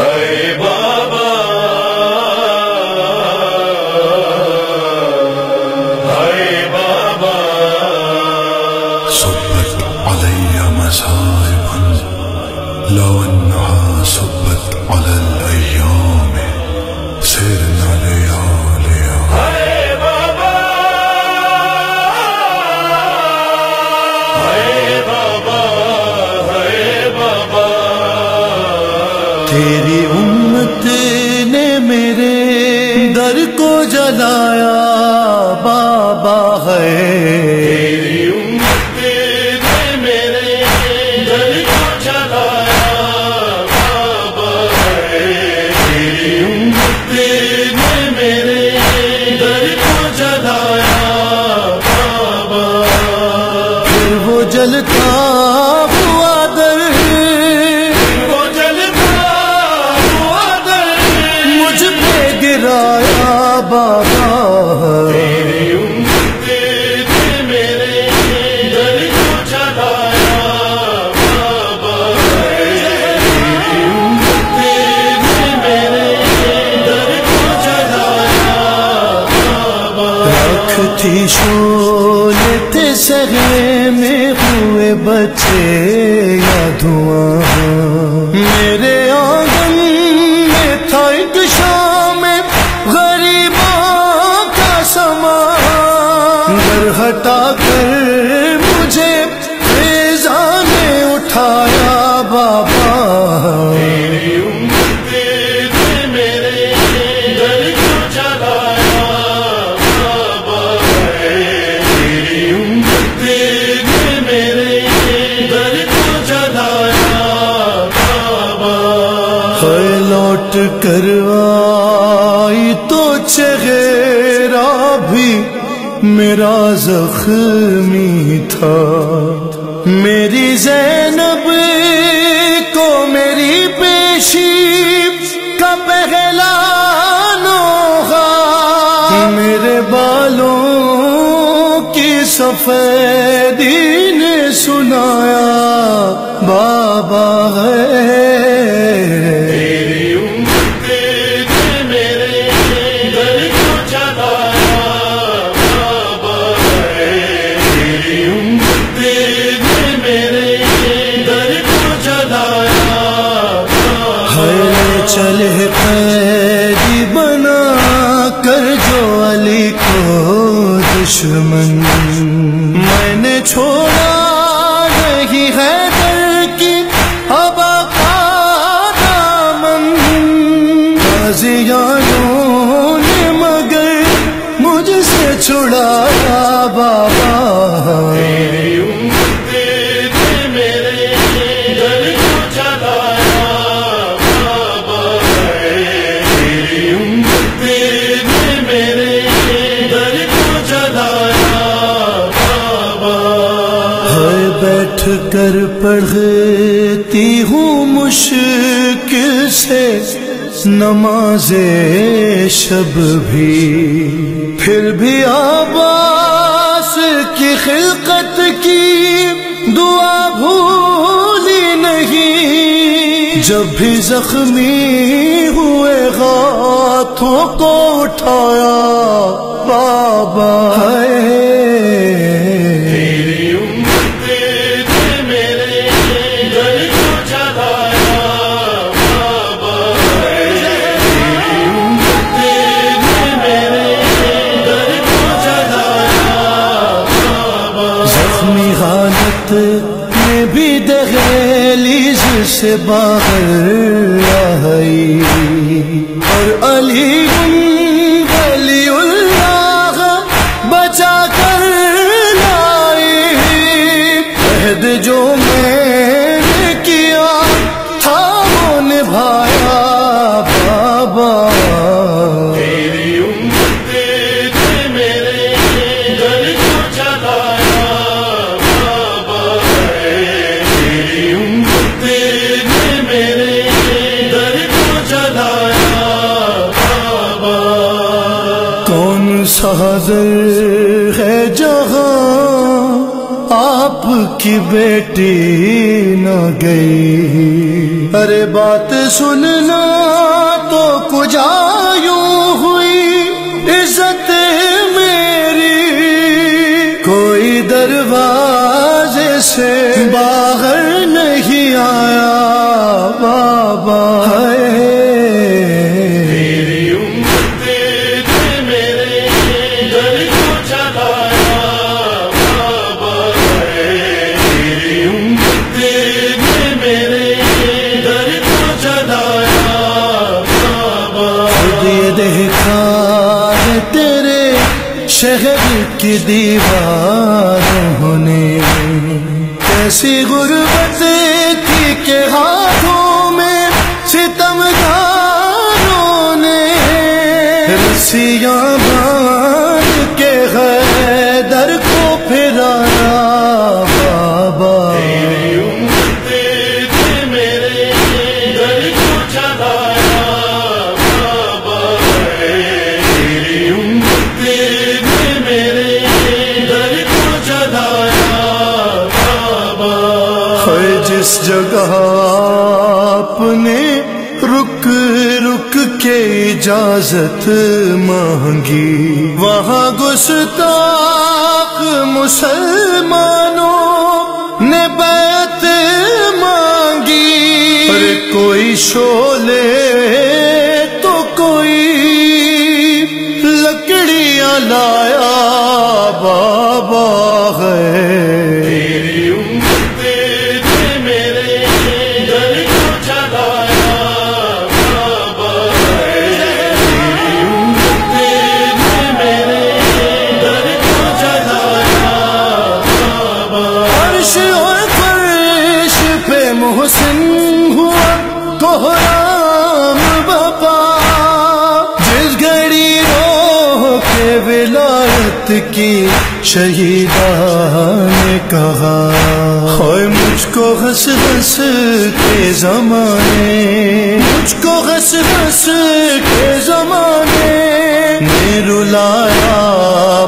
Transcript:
اے بابا اے بابا لو ان چلتا میں ہوئے بچے یا دھواں کر آئی تو چہرہ بھی میرا زخمی تھا۔ میری زینب کو میری پیشی کا پہلا نوحہ میرے بالوں کی سفیدی نے سنایا، بابا ہے چل قید بنا کر جو علی کو دشمن۔ میں نے چھوڑا نہیں ہے اٹھ کر پڑھتی ہوں مشکل سے۔ نماز شب بھی۔ پھر بھی آباس کی خلقت کی دعا بھولی نہیں۔ جب بھی زخمی ہوئے ہاتھوں کو اٹھایا، بابا ہے۔ بھی دہلی سے باہر آئی اور علی گلی اللہ بچا کر لائی۔ جو میں حضر ہے جہاں آپ کی بیٹی نہ گئی۔ ارے بات سننا تو کجایوں دیوار ہونے کیسی غربت تھی کہ ہاں ہے جس جگہ آپ نے رک رک کے اجازت مانگی وہاں گستاخ مسلمانوں نے بیعت مانگی۔ پر کوئی شولے تو کوئی لکڑیاں لایا محسن ہوا کوہرام بپا جس گھڑی رو کے ولایت کی شہیدان نے کہا ہوئے مجھ کو ہنس ہنس کے زمانے، مجھ کو ہنس ہنس کے زمانے نے رلایا